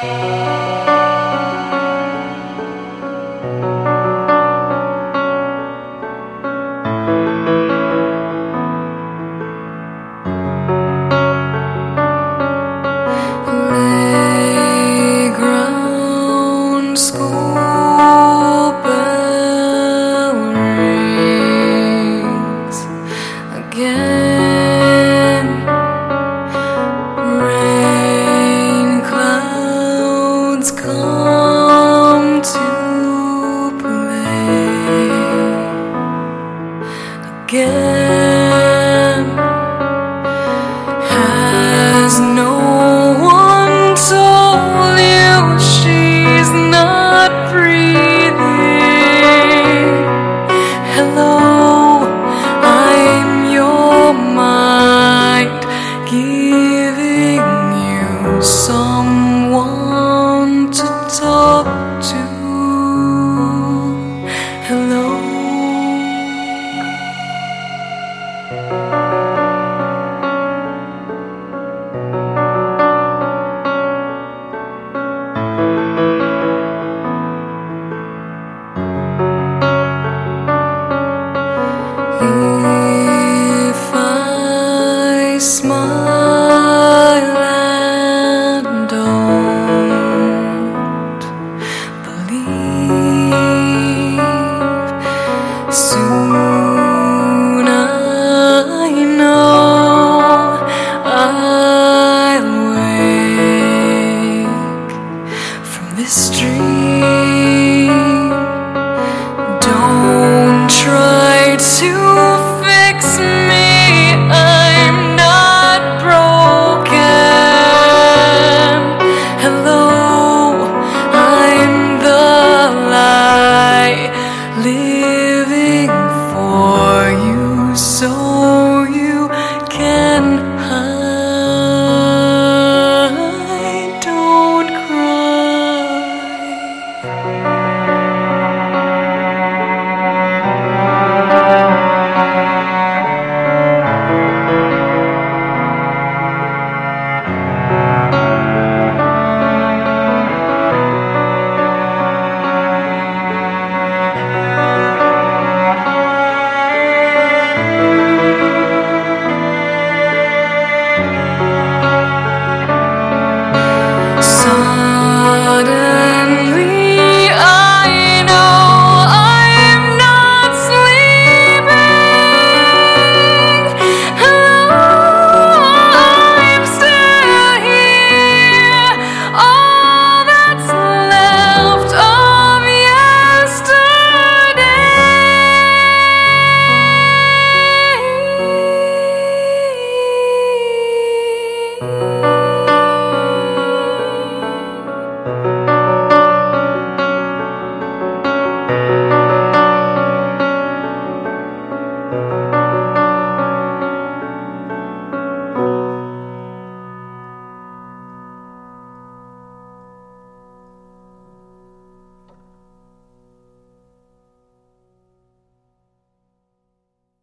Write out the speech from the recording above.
Playground, Suddenly